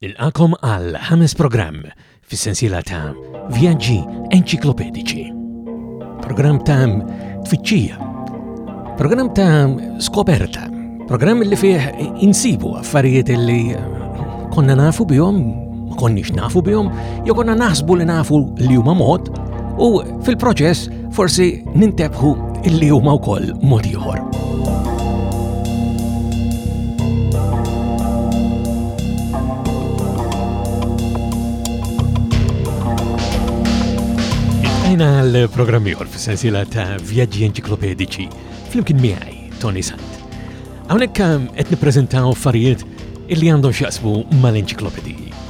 Nilqagħkom għal ħames programm fis-sensiela ta' Vjaġġi Enċiklopediċi. Programm ta' tfittxija, programm ta' skoperta, programm li fih insibu affarijiet li konna nafu bihom, ma konniex nafu bihom, jew konna naħsbu li nafu li huma mod, u fil-proċess Forsi nintebħu illi huma wkoll mod ieħor. Għajna l-programm ieħor fis-sensiela ta' vjaġġi enċiklopedici flimkien miegħi Tony Sant. Hawnhekk ehm, qed nippreżentaw affarijiet illi għandhom x'jaqsmu mal-enċiklopediji.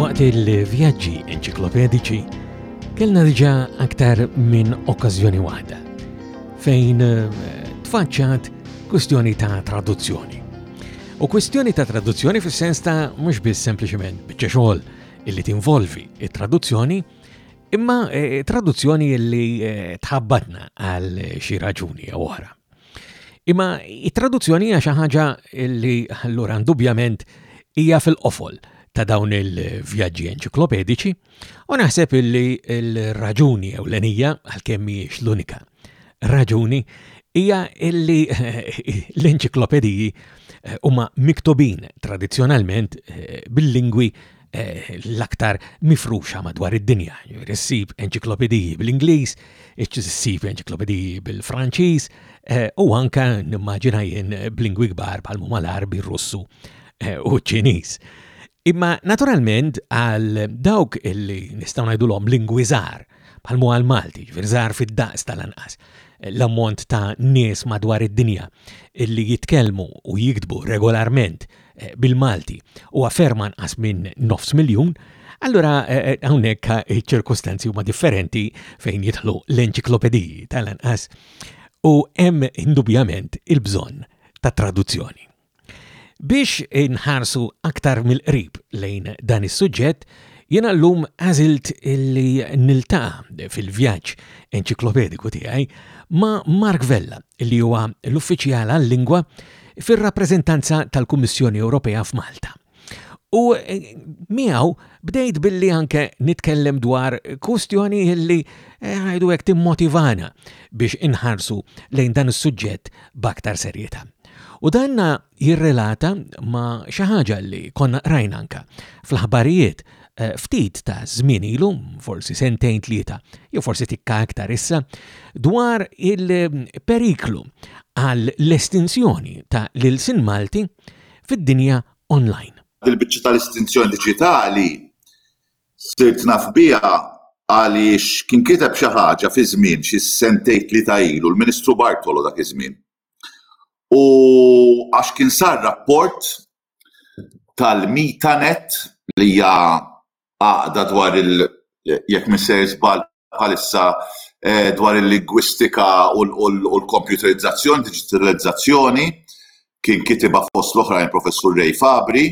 Waqt il-vjaġġi enċiklopediċi kellna diġà aktar minn okkażjoni waħda fejn eh, tfaċċat kwistjoni ta' traduzzjoni. U kwistjoni ta' traduzzjoni fis-sens ta' mhux biss sempliċement biċċa xogħol illi tinvolvi it-traduzzjoni, Imma eh, traduzzjoni li eh, tħabbatna għal xi raġuni jew oħra. Imma it-traduzzjoni hija xi ħaġa li allura indubjament hija fil-qofol ta' dawn il-vjaġġi enċiklopedici u naħseb illi l-raġuni jew l-enija għalkemm mhijiex l-unika raġuni hija illi l-enċiklopediji eh, huma miktubin tradizzjonalment eh, bil-lingwi eh, l-aktar mifruxa madwar id-dinja, jiġifieri ssib enċiklopediji bl-Ingliż, ssib enċiklopediji bil-Franċiż eh, u anke nimmaġina jien b'lingwi kbar bħal huma l-Arbi, Russu eh, u ċ-Ċiniż. Imma naturalment għal dawk illi nistgħu ngħidulhom lingwi żgħar bħal mu għal Malti, ġvir żgħar fid-daqs tal-anqas l-ammont ta' nies madwar id-dinja illi jitkellmu u jiktbu regolarment eh, bil-Malti huwa ferm anqas minn nofs miljun, allura eh, eh, hawnhekk ċirkustanzi huma differenti fejn jidħlu l-enċiklopediji tal-anqas u hemm indubjament il-bżonn ta' traduzzjoni. Biex inħarsu aktar mill-qrib lejn dan is-suġġett, Jena l-lum għazilt li nilta fil-vjaġġ enċiklopediku tiegħi ma' Mark Vella li huwa l-uffiċjal għal-lingwa fir-rappreżentanza tal-Kummissjoni Ewropea f'Malta. U eh, miegħu bdejt billi anke nitkellem dwar kwistjoni li eh, ħajdu hekk timmotivana biex inħarsu lejn dan is-suġġett b'aktar serjetà. U danna jirrelata ma xi ħaġa li konna qrajna anka fl-aħbarijiet Eh, ftit ta' żmien ilu, forsi sentejn tlieta, jew forsi tikka aktar issa, dwar il-periklu għal l-estinzjoni ta' l-sin Malti fid-dinja online. Il-biċċa tal-estinzjoni diġitali sirt naf biha għaliex kien kiteb xi ħaġa fi żmien xi sentejn tlieta ilu l-Ministru Bartolo dak iż-żmien. U għax kien sar rapport tal-MitaNet li hija għaqda dwar il- jekk mhux sejjer żball bħalissa dwar il-lingwistika u l-kompjuterizzazzjoni, diġitalizzazzjoni, kien kitibha fost l-oħrajn Professur Ray Fabri.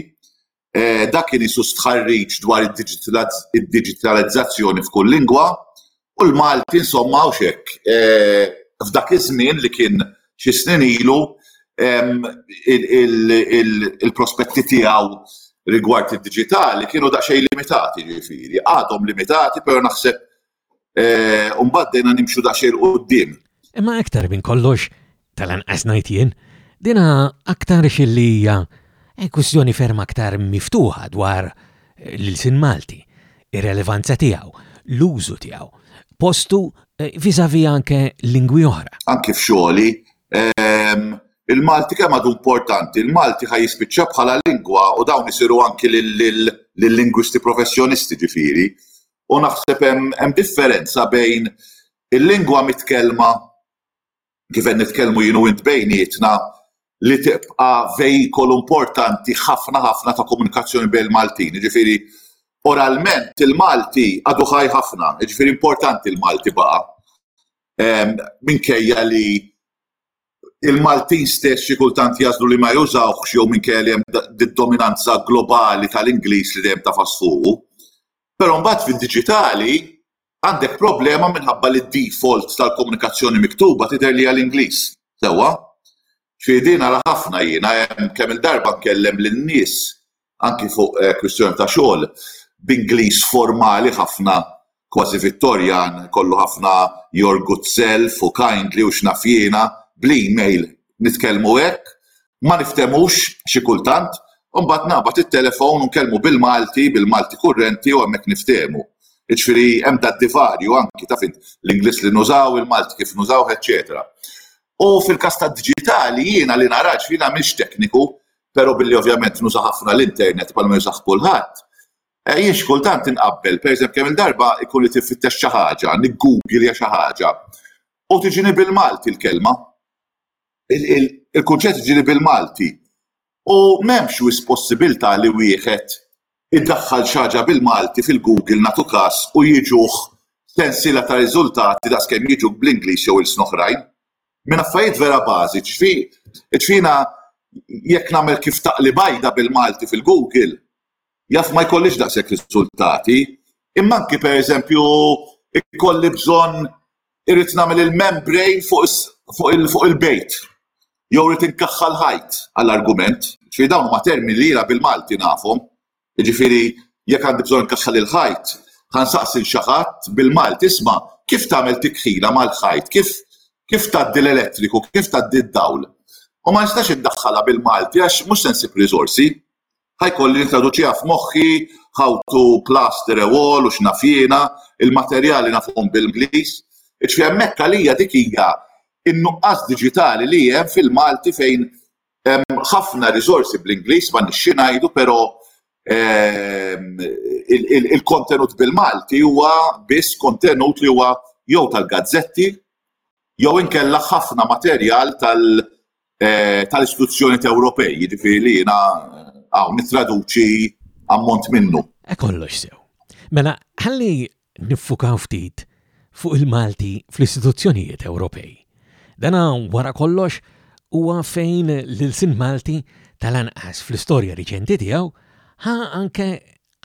Dak kien qisu stħarriġ dwar id-diġitalizzazzjoni f'kull lingwa U l-Malti insomma hawnx hekk. F'dak iż-żmien li kien xi snin ilu il-prospetti tiegħu rigward id-diġitali kienu daqsxejn limitati ġifieri. Għadhom limitati però naħseb imbagħad bdejna nimxu daqsxejn 'l quddiem. Imma aktar minn kollox Tal-anqas ngħid jien, dina aktar xilli hija eh, kwistjoni ferm aktar miftuħa dwar eh, l-ilsin Malti, ir-relevanza tiegħu, l-użu tiegħu, postu eh, vizavi anke lingwi oħra. Anke f'xogħli, ehm, il-Malti kemm għadu importanti, il-Malti ħaj jispiċċa bħala lingwa u dawn isiru anki lill-lingwisti professjonisti ġifiri. U naħseb hemm differenza bejn il-lingwa mitkellma kif qed nitkellmu jien u int bejnietna, li tibqa' veikolu importanti ħafna ħafna ta' komunikazzjoni bejn il-Maltin. Jiġifieri oralment il-Malti għadu ħaj ħafna, jiġifieri importanti l-Malti baqa'. Ehm, minkejja li il-Maltin stess xi kultant jażlu li ma jużawx jew minn kelli hemm dominanza globali tal-Ingliż li dejjem ta' fasfuqu. Però mbagħad fid-diġitali Għandek problema minħabba li d-default tal-komunikazzjoni miktuba tidher li hija l-Ingliż. Sewwa? Ġifieri din ara ħafna jiena hemm kemm-il darba nkellem lin-nies anki fuq kwistjoni ta' xogħol b'Ingliż formali ħafna kważi Vittorjan kollu ħafna your good self u kindly u x'naf jiena bl-email nitkellmu hekk, ma niftehmux xi kultant, u mbagħad naqbad it-telefon u nkellmu bil-Malti, bil-Malti kurrenti u hemmhekk niftehmu. Jiġifieri hemm dak divarju anki, taf int, l-Ingliż li nużaw, il-Malti kif nużawh, eċċetera. U fil-każ tad-diġitali jiena li nara, ġifieri jiena m'iniex tekniku, però billi ovvjament nuża ħafna l-internet bħalma jużah kulħadd, eh, jien xi kultant inqabbel, pereżempju kemm-il darba ikun irid infittex xi ħaġa, niggugilja xi ħaġa, u tiġini bil-Malti l-kelma. il-kunċett jiġieli bil-Malti u m'hemmx wisq possibilità li wieħed idaħħal xi ħaġa bil-Malti fil-Google nagħtu każ u jiġuh sensiela ta' riżultati daqskemm jiġuk bl-Ingliż jew ilsna oħrajn, minn affarijiet vera bażiċi. Ġifi, ġifieri jiena jekk nagħmel kif taqli bajda bil-Malti fil-Google, Jaf ma jkollix daqshekk riżultati, imma anki pereżempju jkolli bżonn irrid nagħmel il-membrane fuq il-bejt jew rrid inkaħħa l-ħajt għal argument. Ġifieri dawn huma termini li jiena bil-Malti nafhom. Jiġifieri jekk għandi bżonn inkaħħal il-ħajt, ħa nsaqsi lil xi ħadd bil-Malti isma' kif tagħmel tikħila mal-ħajt, kif kif tgħaddi l-elettriku, kif tgħaddi d-dawl. U ma nistax indaħħalha bil-Malti għax mhux se nsib riżorsi. Ħa jkolli nintroduċiha f'moħħi, how to plaster a wall u x'naf jiena, il-materjal li nafhom bil-Ingliż. Jiġifieri hemmhekk għalija dik hija n-nuqqas diġitali li hemm fil-Malti fejn hemm ħafna riżorsi bl-Ingliż, m'għandniex xi ngħidu, però il-kontenut bil-Malti huwa biss kontenut li huwa jew tal-gazzetti jew inkella ħafna materjal eh, tal-istituzzjoni Ewropej, jiġifieri li jiena hawn nittraduċi ammont minnu. E kollox sew. Mela, ħalli niffukaw ftit fuq il-Malti fl-istituzzjonijiet Ewropej. Dana wara kollox huwa fejn l-sin Malti tal-anqas fl-istorja riċenti tiegħu ħa anke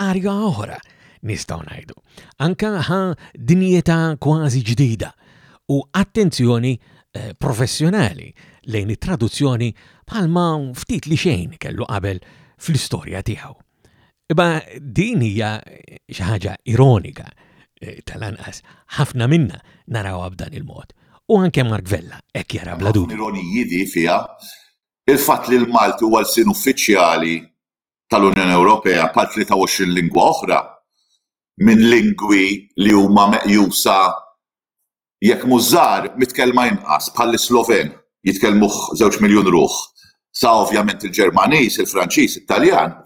arja oħra, nistgħu ngħidu, anke ħa dinjità kważi ġdida u attenzjoni eh, professjonali lejn it-traduzzjoni bħalma ftit li xejn kellu qabel fl-istorja tiegħu. Iba din hija xi ħaġa ironika eh, tal-anqas ħafna minna naraw b'dan il-mod. U anke Mark Vella hekk jara bla dubju. Ironiji di fiha il-fatt li l-Malti huwa l-sin uffiċjali tal-Unjoni Ewropea bħal 23 lingwa oħra minn lingwi li huma meqjusa jekk mhux żgħar mitkellma inqas bħall-Isloven, jitkellmuh żewġ miljun ruħ, sa ovvjament il-Ġermaniż, il-Franċiż, it-Taljan,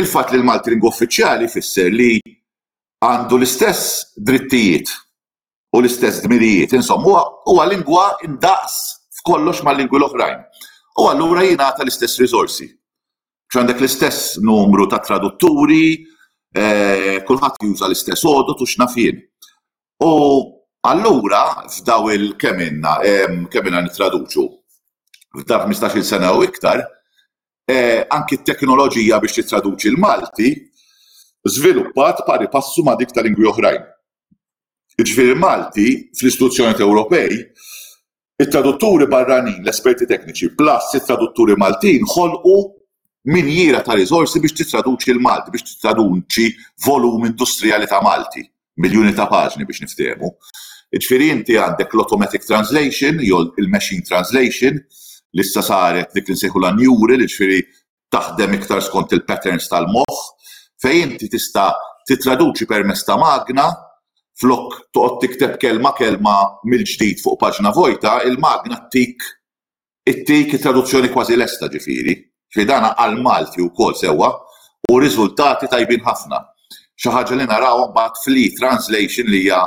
il-fatt li l-Malti lingwa uffiċjali jfisser li għandu l-istess drittijiet u l-istess dmirijiet, insomma, huwa lingwa ndaqs f'kollox mal-lingwi l-oħrajn u allura jingħata l-istess riżorsi. Għandek l-istess numru ta' tradutturi, eh, kulħadd juża l-istess għodot u x'nafien. U allura f'daw il-kemm inna, kemm inna nittraduċu, f'daw 15-il sena u iktar, eh, anki t-teknoloġija biex titraduċi l-Malti żviluppat pari passu ma' dik ta' lingwi oħrajn. jiġifieri Malti, fl-istituzzjonijiet Ewropej, it-tradutturi barranin, l-esperti tekniċi, plus it-tradutturi Maltin ħolqu minjiera ta' riżorsi biex tittraduċi l-Malti, biex tittraduċi volum industrijali ta' Malti, miljuni ta' paġni biex niftehmu. Jiġifieri inti għandek l-automatic translation, jew il-machine translation, li issa saret dik li nsejħulha neural, jiġifieri taħdem iktar skont il-patterns tal-moħħ fejn inti tista' tittraduċi permezz ta' magna flok toqgħod tikteb kelma kelma mill-ġdid fuq paġna vojta, il-magna ttik ittik it-traduzzjoni kważi lesta ġifieri. Ġifieri dana għall-Malti wkoll sewwa u riżultati tajbin ħafna. Xi ħaġa li naraw mbagħad fl-e-translation li hija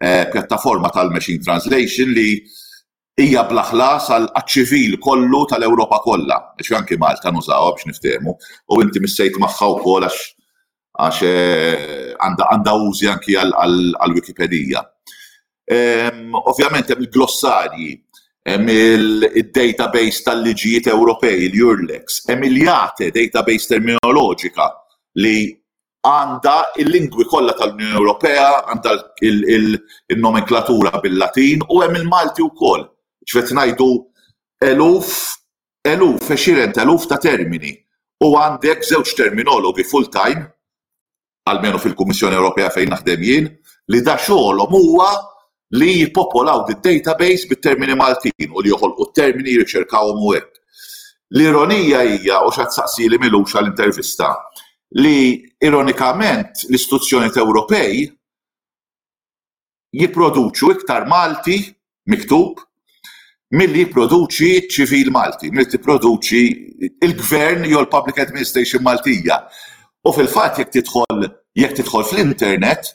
pjattaforma tal-machine translation li hija bla ħlas għaċ-ċivil kollu tal-Ewropa kollha, għax anki Malta nużawha biex niftehmu, u inti missejt magħha wkoll għax għax għandha għandha użi anki għall-Wikipedija. Ovvjament hemm il-glossarji, hemm il-database tal-liġijiet Ewropej, il-EURLEX, hemm il-JATE, Database Terminoloġika, li għandha l-lingwi kollha tal-Unjoni Ewropea, għandha il-nomenklatura bil-Latin u hemm il-Malti wkoll. Ġifieri ngħidu eluf, eluf, għexieren ta' eluf ta' termini u għandek żewġ terminologi full-time, almenu fil-Kummissjoni Ewropea fejn naħdem jien, li da xogħolhom huwa li jippopolaw d-database bit-termini Maltin u li joħolqu t-termini, jirriċerkawhom u hekk. L-ironija hija, u x'għad saqsi li m'ilux għal intervista, li ironikament l-istituzzjonijiet Ewropej jipproduċu iktar Malti miktub milli jipproduċi ċ-ċivil Malti, milli tipproduċi l-gvern jew il-public administration Maltija. U fil-fatt jekk tidħol jekk tidħol fl-internet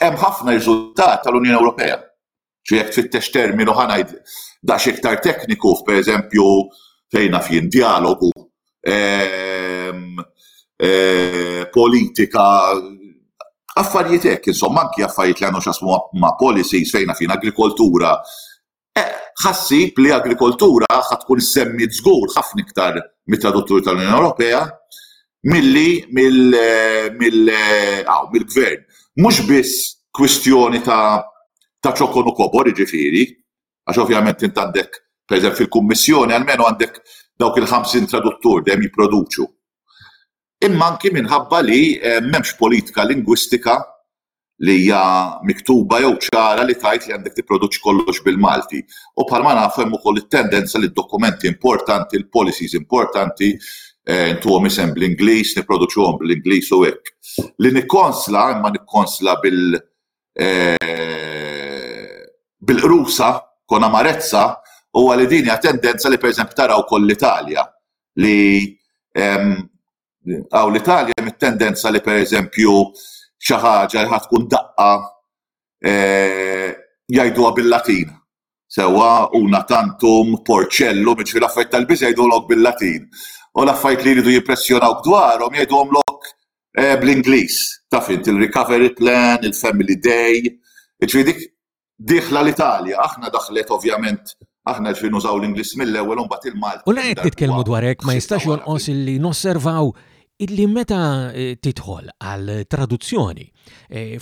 hemm ħafna riżultat tal-Unjoni Ewropea. Ġi jekk tfittex terminu ħanajd daqs iktar tekniku, pereżempju fejn naf jien dialogu politika, affarijiet hekk insomma, anki affarijiet li għandhom x'jaqsmu ma' policies fejn naf jien agrikoltura. Ħassib li agrikoltura ħa tkun issemmiet żgur ħafna iktar mit-tradutturi tal-Unjoni Ewropea milli mill-Gvern. Mhux biss kwistjoni ta' ċokon u kobor jiġifieri, Għax ovvjament int għandek, pereżempju fil-Kummissjoni almenu għandek dawk il-50 traduttur dejjem jipproduċu. Imma anki minħabba li eh, m'hemmx politika lingwistika li hija miktuba jew ċara li tajt li għandek tipproduċi kollox bil-Malti. U bħalma nafu hemm ukoll it-tendenza li d-dokumenti importanti, l-policies importanti, eh, ntuhom isem bl-Ingliż, nipproduċuhom bl-Ingliż u hekk. Li nikkonsla, imma nikkonsla bil- bil-qrusa, con amarezza, huwa li din hija tendenza li pereżempju tara wkoll l-Italja li hawn l-Italja hemm it-tendenza li pereżempju xi ħaġa li ħa tkun daqqa jgħiduha bil-Latin. sewwa una tantum, porcellum, jiġifieri l-affarijiet tal-biża' jgħidulhom bil-Latin u l-affarijiet li jridu jippressjonawk dwarhom jgħiduhomlok bl-Ingliż. Taf int il-recovery plan, il-family day, jiġifieri dik dieħla l-Italja. Aħna daħlet ovvjament, aħna jiġifieri nużaw l-Ingliż mill-ewwel u mbagħad il-Malti. U la hekk titkellmu dwar hekk ma jistax jonqos illi nosservaw illi meta tidħol għal traduzzjoni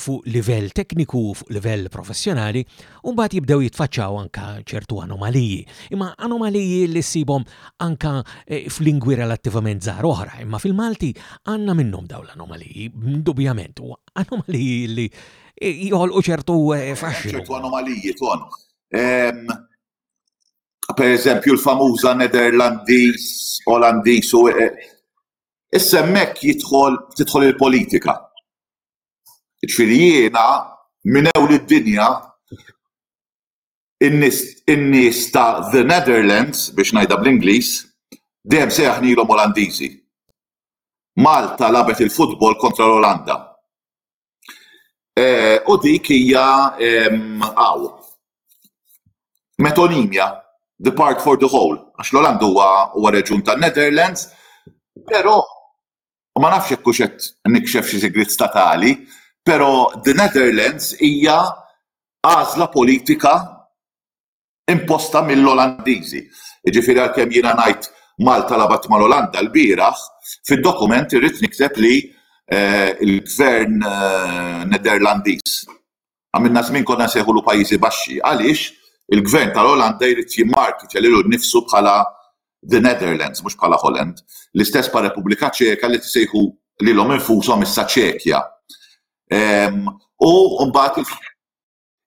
fuq livell tekniku u fuq livell professjonali, mbagħad jibdew jitfaċċaw anka ċertu anomaliji, imma anomaliji li ssibhom anka f'lingwi relattivament żgħar oħra, imma fil-Malti għandna minnhom dawn l-anomaliji, indubjament, u anomaliji li joħolqu ċertu faxxinu. Ċertu anomaliji, Ton. per eżempju l-famuża Netherlandiż, Olandiż u e, issa hemmhekk jidħol tidħol il-politika. Ġifieri jiena minn ewl id-dinja in-nies ta' the Netherlands biex ngħidha bl-Ingliż dejjem se jaħnilhom Olandiżi. Malta labet il-futbol kontra l-Olanda. Eh, u dik hija għaw. Metonimia, the part for the whole, għax l-Oland huwa huwa reġun tan-Netherlands, però ma nafx jekk hux qed nikxef xi sigriet statali, però the Netherlands hija għażla politika imposta mill-Olandiżi. Jiġifieri għalkemm jiena ngħid Malta lagħbet mal-Olanda lbieraħ, fid-dokument irrid nikteb li l-Gvern Netherlandiż. Għamilna żmien konna nsejħulu Pajjiżi Baxxi. Għaliex il-Gvern tal-Olanda jrid jimmarkitja lilu nnifsu bħala The Netherlands, mhux bħala Holland. L-istess pa' Repubblika Ċeka li qed isejħu lilhom infushom issa Ċekja. U mbagħad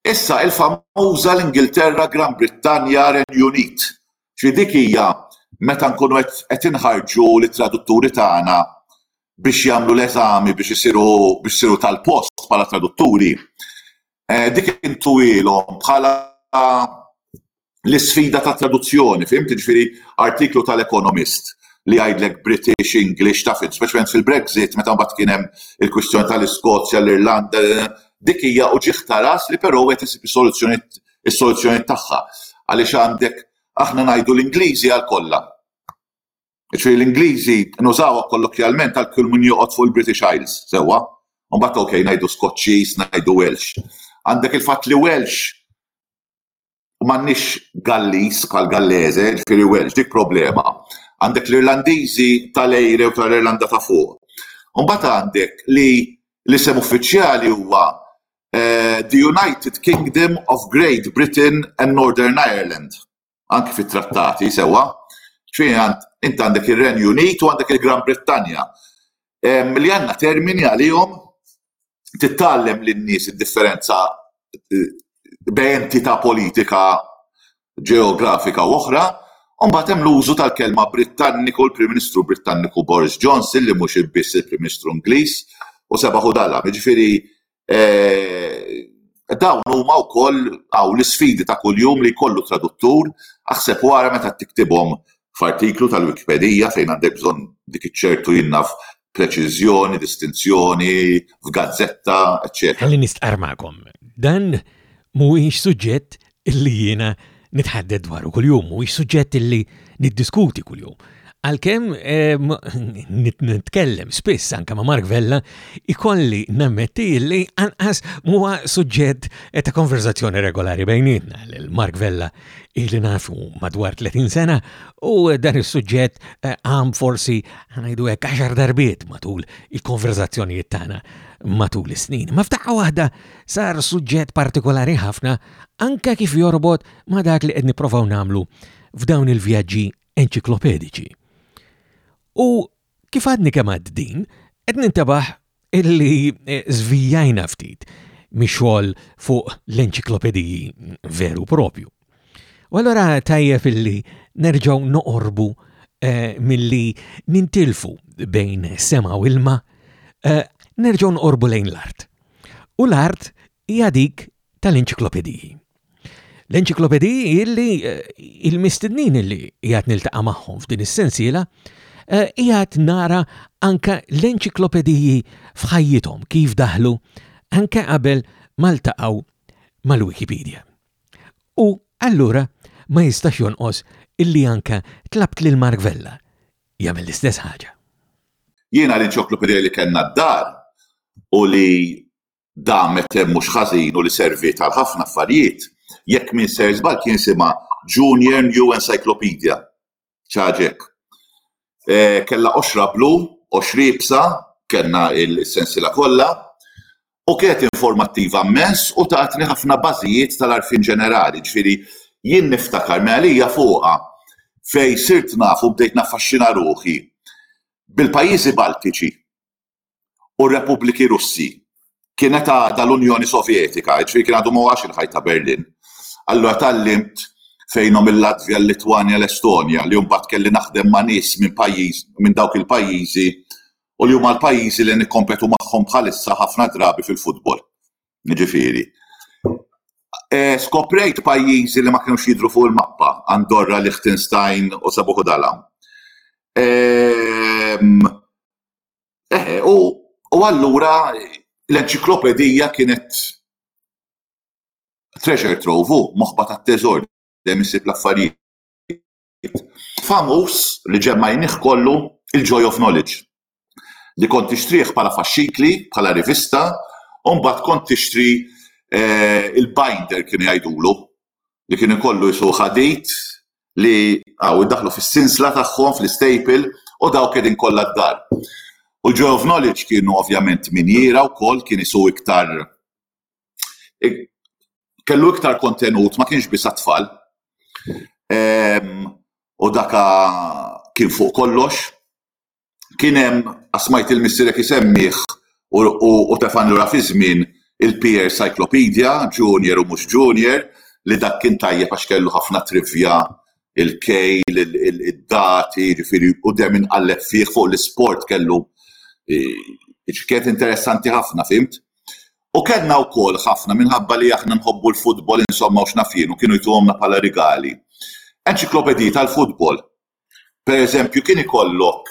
Issa il-famuża l-Ingilterra, Gran Brittanja, Renju Unit. Ġifieri dik hija meta nkunu qed qed inħarġu lit-tradutturi tagħna biex jagħmlu l-eżami biex isiru biex isiru tal-post bħala tradutturi, dik intuhielhom bħala l-isfida ta' traduzzjoni, fimt? Ġifieri artiklu tal-Economist li jgħidlek British, English, taf, speċjalment fil-Brexit, meta mbagħad kien hemm il-kwistjoni tal-Iskozja, l-Irlanda, dik hija u ġieħ taras li però qed isib is-soluzzjoni tagħha. Għaliex għandek aħna ngħidu l-Ingliżi għal kollha. Ġifieri l-Ingliżi nużawha kollokjalment għal kull min joqgħod fuq il-British Isles, sewwa. Mbagħad okej ngħidu Skoċċiż, ngħidu Welsh. Għandek il-fatt li Welsh u m'għandniex Galliż bħal Gallese, jiġifieri Welsh, dik problema. Għandek l-Irlandiżi tal-Eire u tal-Irlanda ta' Fuq. Imbagħad għandek li l-isem uffiċjali huwa eh, The United Kingdom of Great Britain and Northern Ireland. Anki fit-trattati sewwa. Xi int għandek ir-Renju Unit u għandek il-Gran Brittanja. Li għandna termini għalihom titgħallem lin-nies id-differenza bejn entità politika ġeografika u oħra, u mbagħad hemm l-użu tal-kelma Brittanniku, l-Prim Ministru Brittanniku Boris Johnson li mhux biss il-Prim Ministru Ingliż u sebaħ u dalgħam. Jiġifieri eh, dawn huma wkoll hawn l-isfidi ta' kuljum li jkollu traduttur aħseb wara meta tiktibhom f'artiklu tal-Wikipedija fejn għandek bżonn dik iċ-ċertu jien naf preċiżjoni, distinzjoni, f'gazzetta, eċċetera. Ħalli nistqarr magħkom, dan mhuwiex suġġett li jiena nitħadded dwaru kuljum, mhuwiex suġġett li niddiskuti kuljum. Għalkemm ehm, nitkellem spiss anke ma' Mark Vella, ikolli nammetti li anqas huwa suġġett ta' konverzazzjoni regolari bejnietna l-Mark Vella ili nafu madwar 30 sena u dan is-suġġett eh, għam forsi ħanajdu hekk għaxar darbiet matul il-konverzazzjonijiet tagħna matul is-snin. Ma f'daqqa waħda sar suġġett partikolari ħafna anka kif jorbot ma dak li qed nipprovaw nagħmlu f'dawn il-vjaġġi enċiklopedici. U Kif għadni kemm għadt din, qed nintebaħ illi żvijajna ftit mix-xogħol fuq l-enċiklopediji veru propju. U allura tajjeb illi nerġgħu noqorbu eh, milli nintilfu bejn sema u ilma, eh, nerġgħu noqorbu lejn l-art. U l-art hija dik tal-enċiklopediji. L-enċiklopediji illi eh, il-mistednin illi jgħat niltaqa' magħhom f'din is-sensiela eh, jgħat nara anka l-enċiklopediji f'ħajjithom kif daħlu anke qabel ma ltaqgħu mal-Wikipedia. U allura ma jistax jonqos illi anka tlabt lil Mark Vella jagħmel l-istess ħaġa. Jiena l-enċiklopedija li kellna d-dar u li damet mhux ħażin u li serviet għal ħafna affarijiet, jekk m'inser żball kien isimha Junior New Encyclopedia, xi ħaġa hekk. Kellha qoxra blu, qoxra iebsa, kellna l-sensiela kollha, u kienet informattiva mmens u tatni ħafna bażijiet tal-għarfien ġenerali, ġifieri jien niftakar mela li hija fuqha fejn sirt naf u bdejt naffaxxina ruħi bil-pajjiżi Baltiċi. u r-Repubbliki Russi, kienet għadha l-Unjoni Sovjetika, jiġifieri kien għadu ma waqax il-ħajt ta' Berlin. Allura tgħallimt fejnhom il-Latvja, l-Litwanja, l-Estonja li mbagħad kelli naħdem ma' nies minn pajjiż minn dawk il-pajjiżi u li huma l-pajjiżi li nikkompetu magħhom bħalissa ħafna drabi fil-futbol. Jiġifieri. Eh, skoprejt pajjiżi li ma kienux jidhru fuq il-mappa, Andorra, Liechtenstein u Sabuħu Dalam. Ehm, Eħe, u, u allura l-enċiklopedija kienet treasure trove, moħba ta' teżor, dem isib l-affarijiet. Famus li ġemmajnih kollu il-Joy of Knowledge li kont tixtrih bħala faxxikli, bħala rivista, u mbagħad kont tixtri eh, il-binder kien jgħidulu li kien ikollu jisu ħadit li hawn iddaħħlu fis-sinsla tagħhom fl-istejpil u dawk qegħdin kollha d-dar. U l-Joy of Knowledge kienu ovvjament minjiera wkoll kien isu iktar kellu iktar kontenut ma kienx biss tfal ehm, u daka kien fuq kollox kien hemm, għax smajt lil missierek isemmih u tefgħan lura fiż-żmien, il-PR Cyclopedia, junior u mhux junior, li dak kien tajjeb għax kellu ħafna trivja, il-kejl, id-dati, jiġifieri u dejjem inqalleb fih fuq l-isport kellu kienet interessanti ħafna, fhimt? U kellna wkoll ħafna minħabba li aħna nħobbu l-futbol insomma u x'naf jien u kienu jtuhomlna bħala rigali, enċiklopediji tal-futbol. Pereżempju kien ikollok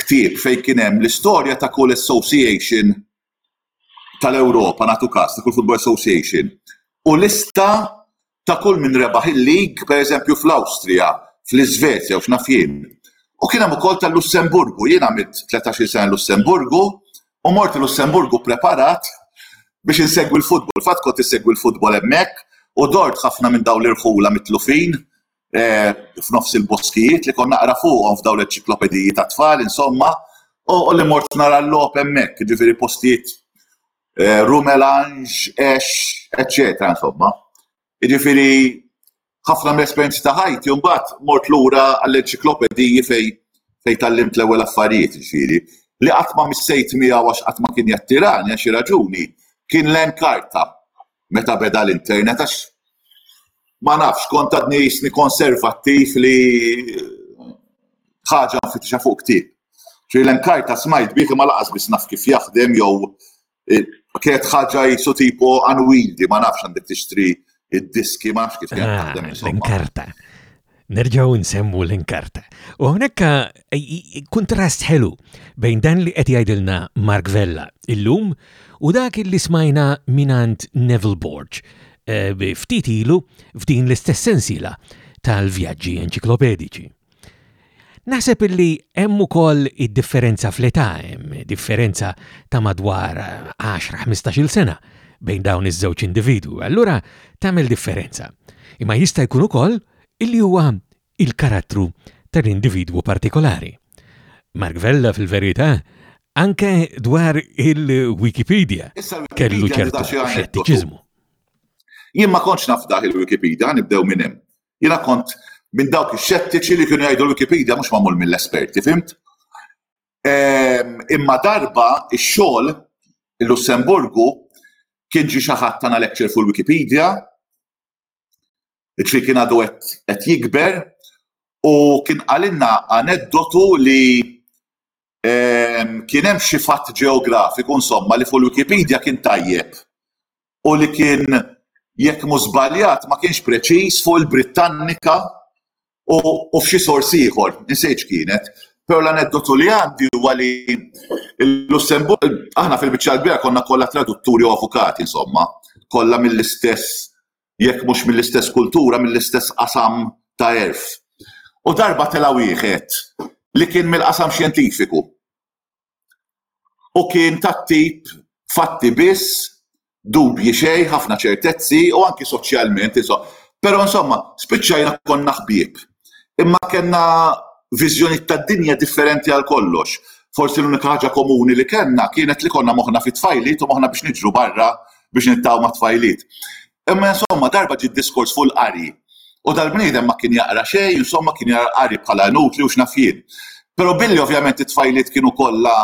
ktieb fejn kien hemm l-istorja ta' kull association tal-Ewropa nagħtu każ, ta' kull football association, u lista ta' kull min rebaħ il-league pereżempju fl-Awstrija, fl-Iżvezja u x'naf jien. U kien hemm ukoll tal-Lussemburgu, jien għamilt tletax-il sena l-Lussemburgu u mort il-Lussemburgu ppreparat biex insegwi l-football. Fatt kont insegwi l-football hemmhekk u dort ħafna minn dawn l-irħula mitlufin f'nofs il-boskijiet li kont naqra fuqhom f'dawn l-enċiklopediji tat-tfal, insomma, u li mort nara l-logħob hemmhekk, ġifieri postijiet eh, Rumelange, Ex, eċċetera, insomma. Ġifieri ħafna mill-esperjenzi ta' ħajti, mbagħad mort lura għall-enċiklopediji fej fej tal-limt l-ewwel affarijiet, ġifieri, li qatt ma missejt miegħu għax qatt ma kien jattirani għax raġuni, kien l-enkarta. Meta beda l-internet għax ma nafx kont għadni jisni konservattiv li ħaġa nfitxa fuq ktieb. Ġri l-enkarta smajt bih ma laqas biss naf kif jaħdem jew kienet ħaġa jisu tipo unwieldy ma nafx għandek tixtri id-diski ma nafx kif kienet taħdem. L-enkarta. nerġaw nsemmu l-inkarta. U hawnhekk eh, kuntrast ħelu bejn dan li qed jgħidilna Mark Vella illum u dak li smajna minant Neville Borg eh, ftit ilu f'din l-istess sensila tal-vjaġġi enċiklopedici. Naħseb illi hemm ukoll id-differenza fl-età, hemm differenza ta' madwar 10-15 sena bejn dawn iż-żewġ individwu. Allura tagħmel differenza, imma jista' jkun ukoll illi huwa l-karattru tal-individwu partikolari. Mark Vella fil-verità anke dwar il-Wikipedia kellu ċertu xettiċiżmu. Jien ma kontx nafdaħ il-Wikipedia, nibdew minn hemm. Jiena kont minn dawk ix-xettiċi li kienu jgħidu l-Wikipedia mhux magħmul mill-esperti, fimt? Imma darba x-xogħol, il-Lussemburgu, kien ġie xi ħadd tana lecture fuq il-Wikipedia, ġifieri kien għadu qed jikber, u kien qalilna aneddotu li kien hemm xi fatt ġeografiku, insomma, li fuq il-Wikipedia kien tajjeb. u li kien jekk mhux żbaljat ma kienx preċiż fuq il-Brittannika u f'xi sors ieħor, insejt x'kienet. Però l-aneddotu li għandi huwa li l-Lussemburg, aħna fil-biċċa l-kbira konna kollha tradutturi u avukati insomma, kollha mill-istess jekk mhux mill-istess kultura, mill-istess qasam ta' għerf. U darba tela' wieħed li kien mill-qasam xjentifiku. u kien tat-tip fatti biss, dubji xejn, ħafna ċertezzi u anki soċjalment inso. Però insomma, spiċċajna konna ħbieb. Imma kellna viżjonijiet tad-dinja differenti għal kollox. Forsi l-unika ħaġa komuni li kellna kienet li konna moħħna fit-tfajliet u moħħna biex niġru barra biex niltaqgħu mat-tfajliet. Imma insomma darba ġie diskors fuq il-qari u dal-bniedem ma kien jaqra xejn insomma kien jara l-qari bħala inutli u x'naf jien. Però billi ovvjament it-tfajliet kienu kollha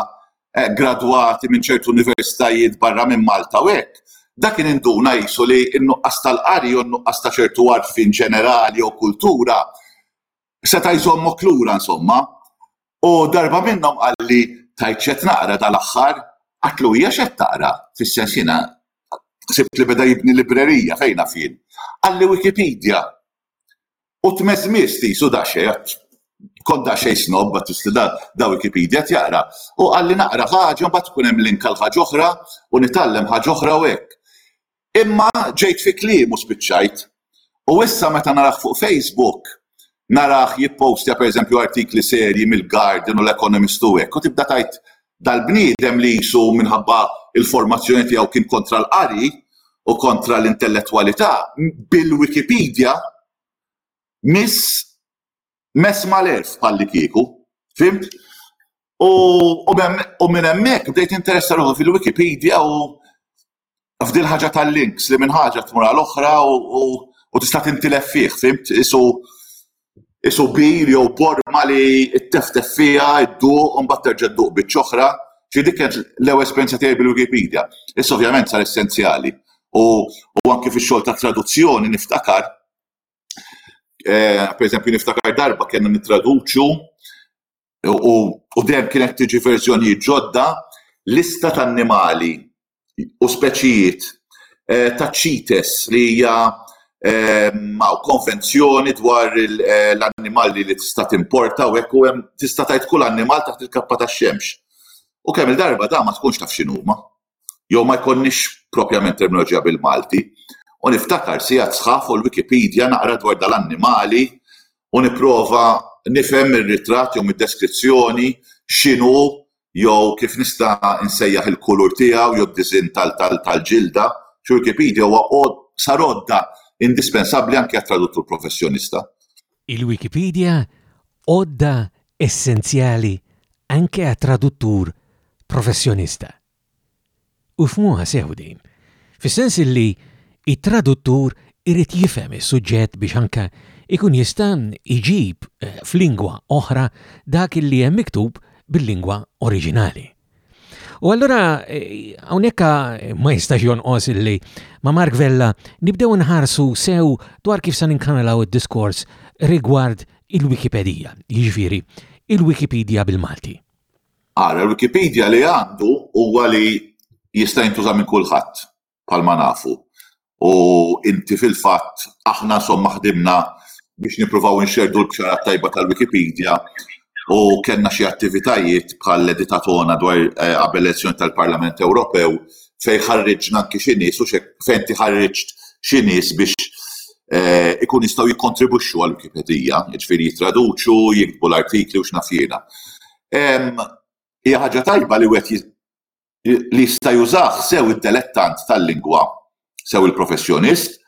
gradwati minn ċertu universitajiet barra minn Malta u hekk, dak kien induna qisu li n-nuqqas tal-qari jew in-nuqqas ta' ċertu għarfien ġenerali jew kultura seta' jżommok lura insomma. U darba minnhom qalli, Tgħidx qed naqra dal-aħħar? Għedtlu, Hija x'qed taqra? Fis-sens jiena ħsibt li beda jibni librerija, fejn naf jien. Qalli Wikipedia. U tmeżmiżt qisu daqsxejn għax kont daqsxejn snob għax qisti da Wikipedia qed jaqra. U qalli naqra ħaġa u mbagħad ikun hemm link għal ħaġa oħra u nitgħallem ħaġa oħra u hekk. Imma ġejt fi kliem u spiċċajt. U issa meta narah fuq Facebook, narah jippostja pereżempju artikli serji mill-Guardian u l-Economist u hekk u tibda tgħid dal-bniedem li qisu minħabba l-formazzjoni tiegħu kien kontra l-qari u kontra l-intellettwalità, bil-Wikipedia miss mess mal-għerf bħallikieku. Fhimt? U minn hemmhekk bdejt ninteressa ruħi fil-Wikipedia u f'dil ħaġa tal-links li minn ħaġa tmur għal oħra u tista' tintilef fih, fimt? Isu isu bil jew borma li t-teftef fiha, id-duq, u mbagħad terġa' dduq biċċa oħra. Ġi dik l-ewwel esperjenza tiegħi bil-Wikipedia. Issa ovvjament sar essenzjali. U anke fix-xogħol ta' traduzzjoni niftakar, eh, per eżempju niftakar darba kellna nittraduċu u dejjem kienet tiġi verżjonijiet ġodda, lista ta' annimali u speċijiet ta' CITES li hija konvenzjoni dwar l-annimali li tista' timporta u hekk u hemm tista' tgħid kull annimal taħt il-kappa tax-xemx. U kemm-il darba dawn ma tkunx taf x'inhuma. jew ma jkollniex propjament terminoloġija bil-Malti u niftakar sigħat sħaħ fuq il-Wikipedia naqra dwar dal-annimali u nipprova nifhem ir-ritratt jew id-deskrizzjoni x'inhu jew kif nista' nsejjaħ il-kulur tiegħu jew d-diżinn tal-ġilda, xi Wikipedia huwa sar għodda indispensabbli anke għat-traduttur professjonista. Il-Wikipedija għodda essenzjali anke għat-traduttur professjonista. U ifhmuha sew din, fis-sens li t-traduttur irid jifhem is-suġġett biex anke jkun jista' jġib f'lingwa oħra dak li hemm miktub bil-lingwa oriġinali. U allura eh, hawnhekk eh, ma jistax jonqos illi ma' Mark Vella nibdew nħarsu sew dwar kif se ninkanalaw id-diskors rigward il-Wikipedija, jiġifieri il-Wikipedia bil-Malti. Ara, il-Wikipedia li għandu huwa li jista' jintuża minn kulħadd. bħalma nafu. U inti fil-fatt aħna insomma ħdimna biex nippruvaw inxerdu l-bxara tajba tal-Wikipedia u kellna xi attivitajiet bħal editatona dwar eh, qabel elezzjoni tal-Parlament Ewropew fejn ħarriġna anki xi nies u fejn tiħarriġt xi nies biex eh, ikun jistgħu jikkontribwixxu għal Wikipedija, jiġifieri jittraduċu, jiktbu l-artikli u x'nafjena. Hija ħaġa tajba li wieħed li jista' jużah sew id-delettant tal-lingwa sew il-professjonist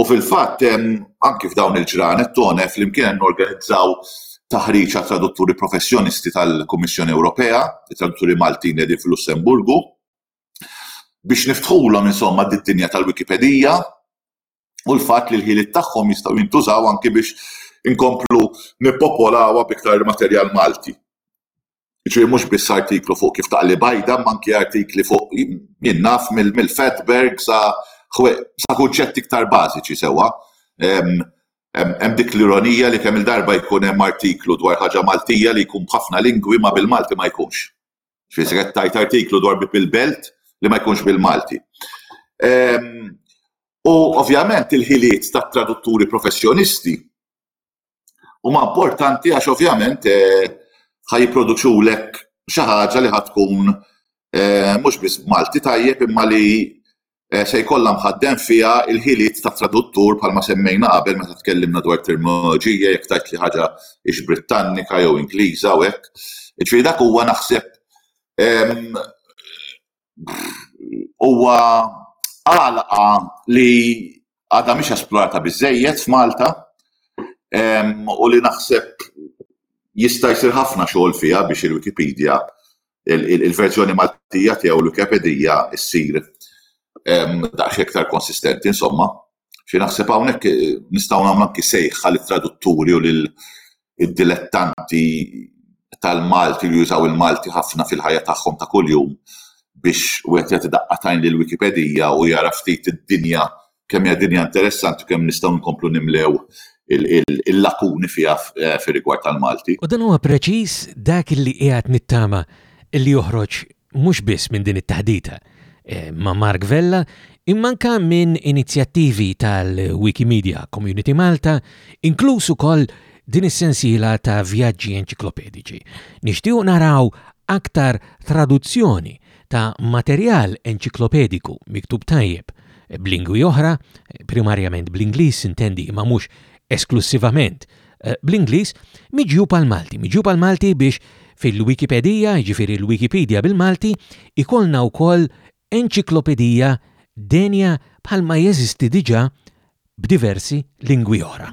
u fil-fatt hemm anki f'dawn il-ġranet tone flimkien norganizzaw taħriġ għat-tradutturi professjonisti tal-Kummissjoni Ewropea, it-tradutturi Maltin li qegħdin fil-Lussemburgu biex niftħulhom insomma d-dinja tal-Wikipedija. u l-fatt li l-ħiliet tagħhom jistgħu jintużaw anki biex inkomplu nippopolawha b'iktar materjal Malti. Ġifieri mhux biss artiklu fuq kif taqli bajda, imma anki artikli fuq jien naf mill-fatberg sa sa kunċetti iktar bażiċi sewwa. Hemm dik l-ironija li kemm il-darba jkun hemm artiklu dwar ħaġa Maltija li jkun b'ħafna lingwi ma bil-Malti ma jkunx. Fizret tajt artiklu dwar bib il-belt li ma jkunx bil-Malti. Ehm, u ovvjament il-ħiliet tat tradutturi professjonisti huma importanti għax ovvjament eh, ħaj jipproduċu lek xi ħaġa li ħatkun eh, mhux biss Malti tajjeb imma li se jkollha mħaddem fiha l-ħiliet ta' traduttur bħalma semmejna qabel meta tkellimna dwar terminoloġija jekk tajt li ħaġa hix Brittannika jew Ingliża u hekk. Ġifieri dak huwa naħseb ehm, huwa għalqa li għadha mhix esplorata biżżejjed f'Malta u li naħseb jista' jsir ħafna xogħol fiha biex il-Wikipedia il-verżjoni Maltija tiegħu l-Wikipedija ssir daqs iktar konsistenti, insomma, xi naħseb hawnhekk eh, nistgħu nagħmlu anki sejħa lit-tradutturi u lil id-dilettanti tal-Malti li jużaw il-Malti ħafna fil-ħajja tagħhom ta' kuljum biex wieħed jagħti daqqatgħin lill-Wikipedija u jara ftit id-dinja kemm hija dinja interessanti u kemm nistgħu nkomplu nimlew il-lakuni fiha eh, fir-rigward tal-Malti. U dan huwa preċiż dak li qiegħed nittama li joħroġ mhux biss minn din it-taħdita, Eh, ma' Mark Vella, immanka minn inizjattivi tal-Wikimedia Community Malta, inkluż ukoll din is-sensiela ta' vjaġġi enċiklopediċi. Nixtiequ naraw aktar traduzzjoni ta' materjal enċiklopediku miktub tajjeb b'lingwi oħra, primarjament bl-Ingliż intendi imma mhux esklussivament Eh, bl-Ingliż, miġjub għal Malti. Miġjub għal Malti biex fil-Wikipedija, ġifiri l-Wikipedia bil-Malti, ikolna u koll enċiklopedija denja bħal ma jeżisti diġa b'diversi lingwi oħra.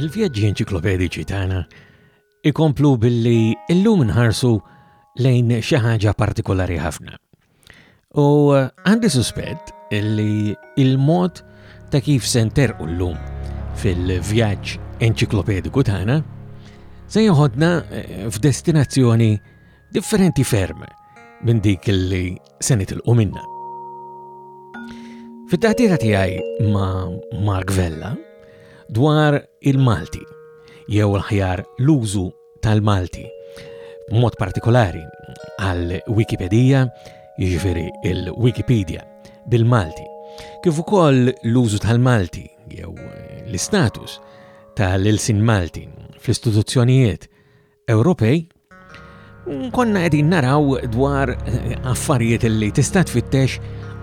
Il-vjaġġi enċiklopedici tagħna ikomplu billi illum nħarsu lejn xi ħaġa partikolari ħafna. U eh, għandi suspett li il-mod ta' kif se nterqu llum fil-vjaġġ enċiklopediku tagħna se joħodna eh, f'destinazzjoni differenti ferm minn dik li se nitilqu minna. Fit-taħdira tiegħi ma' Mark Vella dwar il-Malti, jew l-ħjar l-użu tal-Malti, mod partikolari għal Wikipedija, jiġifieri il-Wikipedia bil-Malti, kif ukoll l-użu tal-Malti jew l-istatus tal-ilsin Malti fl-istituzzjonijiet Ewropej, konna qegħdin naraw dwar affarijiet li tista' tfittex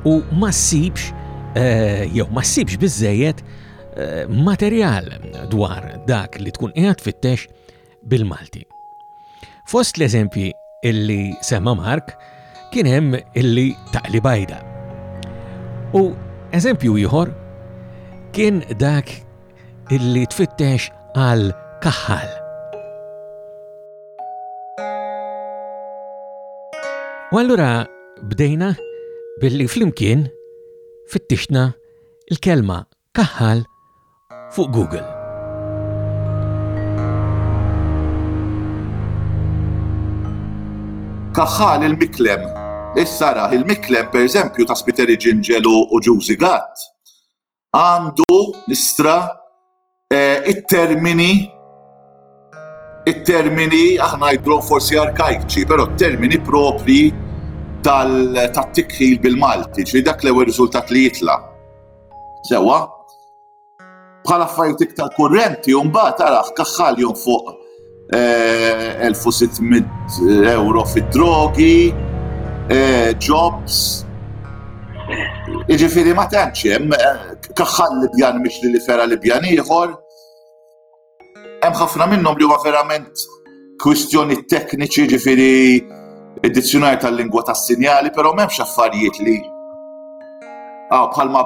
u ma ssibx eh, jew ma ssibx biżejjed eh, materjal dwar dak li tkun qiegħed tfittex bil-Malti. Fost l-eżempji illi semma Mark kien hemm illi taqli bajda. U eżempju ieħor kien dak illi tfittex għal kaħħal. U allura bdejna billi flimkien fittixna il-kelma kaħħal fuq Google. Kaħħal il-miklem. Issara, il-miklem per eżempju ta' spiteri ġinġelu u ġużi gatt għandu l-istra it-termini it-termini aħna ngħidulhom forsi arkajċi, però t-termini proprji tat-tikħil bil-Malti, ġifieri dak l-ewwel riżultat li jitla'. Sewwa? Bħala affarijiet iktar kurrenti u mbagħad araħ kaħħaljhom fuq 1600 euro fid-drogi, eh, jobs. Iġifiri ma tantx hemm eh, kaħħal Libjan mhix li fera Libjan ieħor. Hemm ħafna minnhom li huwa verament kwistjoni tekniċi ġifiri Id-dizzjunarju tal-lingwa tas-sinjali però m'hemmx affarijiet li ah, bħal ma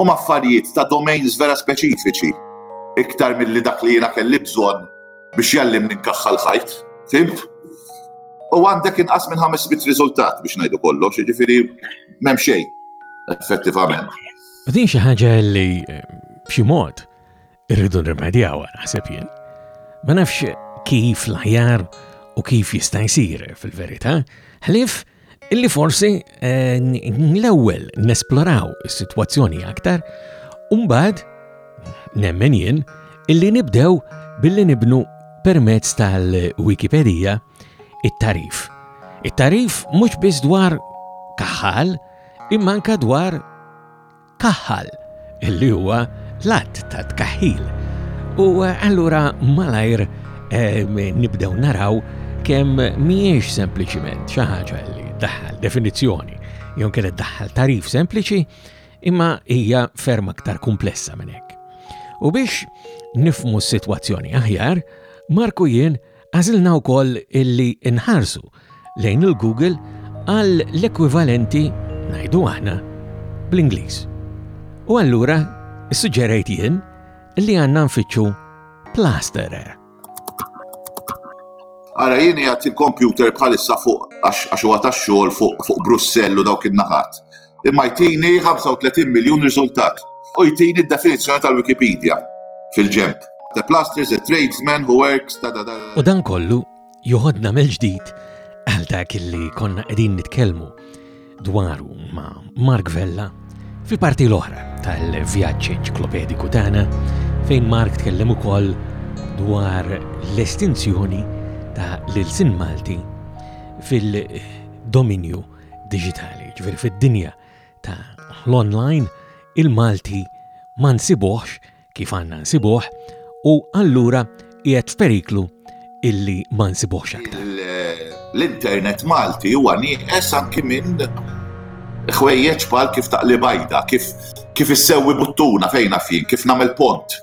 u affarijiet ta' domains vera speċifiċi iktar milli dak li jiena kelli bżonn biex jallim ninkaħħal ħajt, fimt? U għandek inqas minn 500 riżultat biex ngħidu kollox, jiġifieri m'hemm xejn effettivament. Din xi ħaġa li eh, b'xi mod Irridu nirmedjaw naħseb jien. Ma nafx kif l-aħjar u kif jista' jsir fil-verità, ħlif illi forsi eh, l-ewwel nesploraw is-sitwazzjoni aktar u mbagħad nemmen jien illi nibdew billi nibnu permezz tal-Wikipedija it-tarif. It-tarif mhux biss dwar kaħal imma anka dwar Kaħħal, li huwa l-att ta' tkaħħil. U allura malajr nibdew naraw kemm mhijiex sempliċiment xi ħaġa li daħħal definizzjoni jew kienet daħħal tarif sempliċi imma hija ferm aktar komplessa minn hekk. U biex nifmu s-sitwazzjoni aħjar, Marku jien Għażilna wkoll illi nħarsu lejn il-Google għal l-ekwivalenti ngħidu aħna bl-Ingliż. U allura suġġerejt jien li għandna nfittxu plasterer. Ara jien jgħat il-kompjuter bħalissa fuq għax huwa tax-xogħol fuq Brussell u dawk in-naħat. imma jtini 35 miljun riżultat u jtini d-definizzjoni tal-Wikipedia fil-ġenb. The plaster is a tradesman who works ta' da da da. U dan kollu joħodna mill-ġdid għal dak li konna qegħdin nitkellmu dwaru ma' Mark Vella fil-parti l-oħra tal-vjaġġ enċiklopediku tagħna fejn Mark tkellem ukoll dwar l-estinzjoni ta' l-sin Malti fil-dominju diġitali, ġifieri fid-dinja ta' l-online, il-Malti ma nsibuħx kif għandna nsibuħ u allura qiegħed f'periklu illi ma nsibuħx aktar. L-internet Malti huwa nieqes anki minn ħwejjeġ bħal kif taqli bajda, kif kif issewwi buttuna fejn fien, kif nagħmel pont.